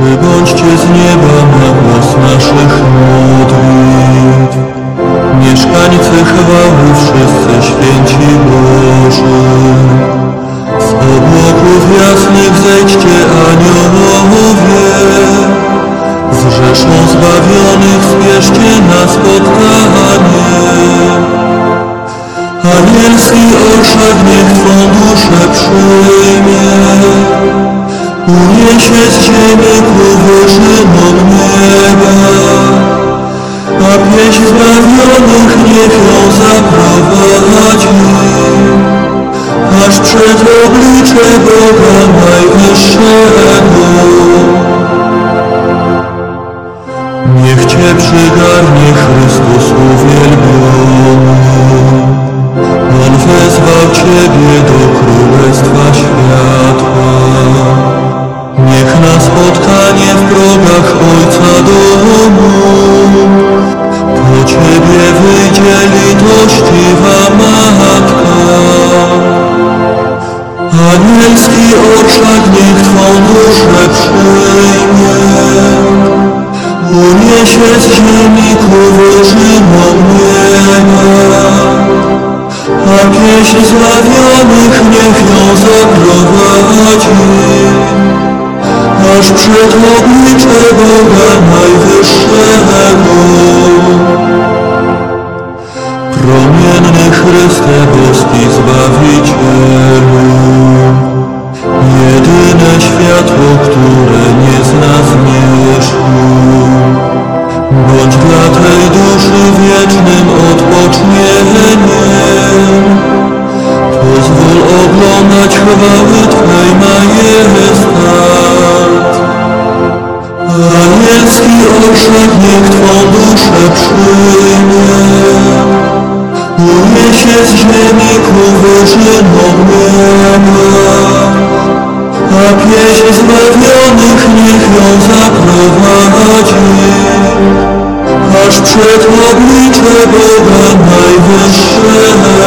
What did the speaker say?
Przybądźcie z nieba na głos naszych modlitw. Mieszkańcy chwały wszyscy święci Boży. Z obłoków jasnych zejdźcie aniołowie. Z rzeszą zbawionych spieszcie na spotkanie. Anielski orszak niech Twą duszę przyjmie. Uniesie z ziemi ku wyżynom nieba, a pieśń zbawionych niech ją zaprowadzi, aż przed oblicze Boga Najwyższego. Niech Cię przygarnie Chrystus uwielbiony. On wezwał Ciebie do Królestwa progach Ojca domu po Ciebie wyjdzie litościwa Matka. Anielski orszak niech Twą duszę przyjmie. Uniesie z ziemi ku wyżynom nieba, a pieśń zbawionych niech ją zaprowadzi, aż przed oblicze Boga Najwyższego. Promienny Chryste boski Zbawicielu, jedyne światło, które nie zna zmierzchu. Bądź dla tej duszy wiecznym odpocznieniem. Pozwól oglądać chwały Twej majestat. Anielski orszak niech Twą duszę przyjmie. Uniesie z ziemi ku wyżynom nieba, a pieśń zbawionych niech ją zaprowadzi, aż przed oblicze Boga Najwyższego.